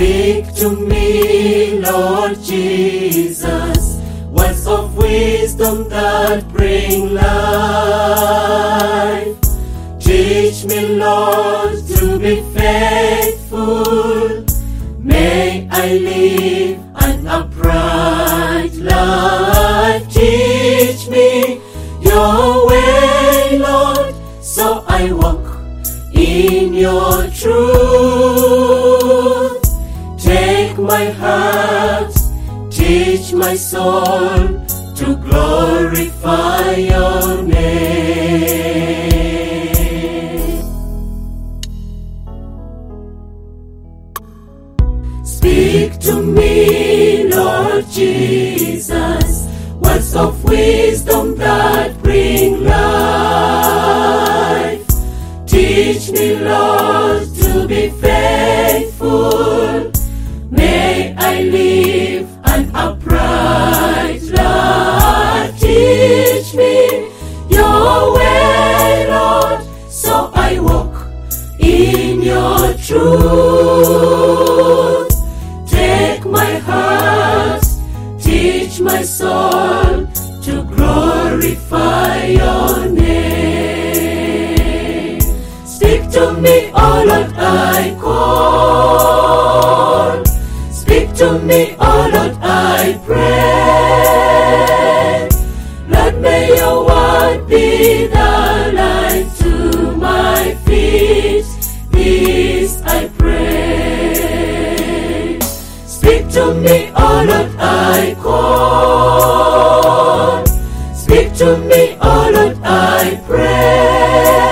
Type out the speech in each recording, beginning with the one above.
Speak to me, Lord Jesus, words of wisdom that bring life. Teach me, Lord, to be faithful. May I live an upright life. Teach me your way, Lord, so I walk in your truth. My heart, teach my soul to glorify your name. Speak to me, Lord Jesus, words of wisdom that bring life. Teach me, Lord, I live an upright life. Teach me your way, Lord, so I walk in your truth. Take my heart, teach my soul to glorify your name. Speak to me, oh Lord, I call. To me, oh Lord, I pray. Lord, may your word be the light to my feet. This I pray. Speak to me, oh Lord, I call. Speak to me, oh Lord, I pray.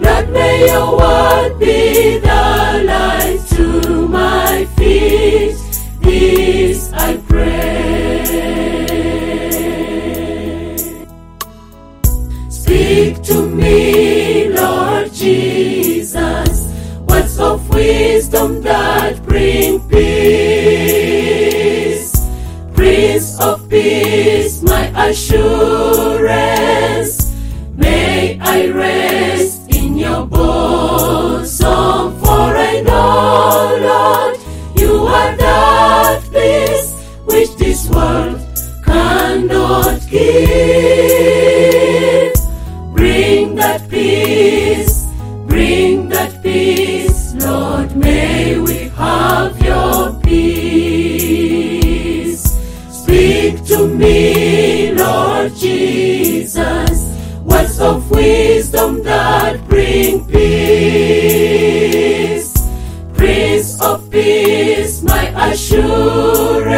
Lord, may your word be the light wisdom that bring peace. Prince of peace, my assurance. May I rest of wisdom that bring peace. Prince of peace, my assurance.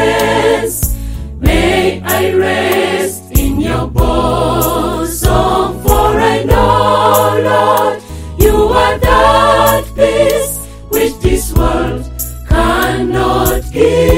May I rest in your bosom, for I know, Lord, you are that peace which this world cannot give.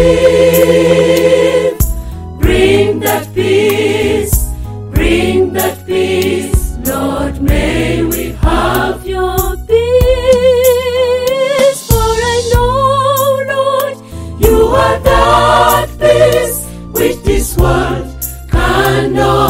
Which this world. Cannot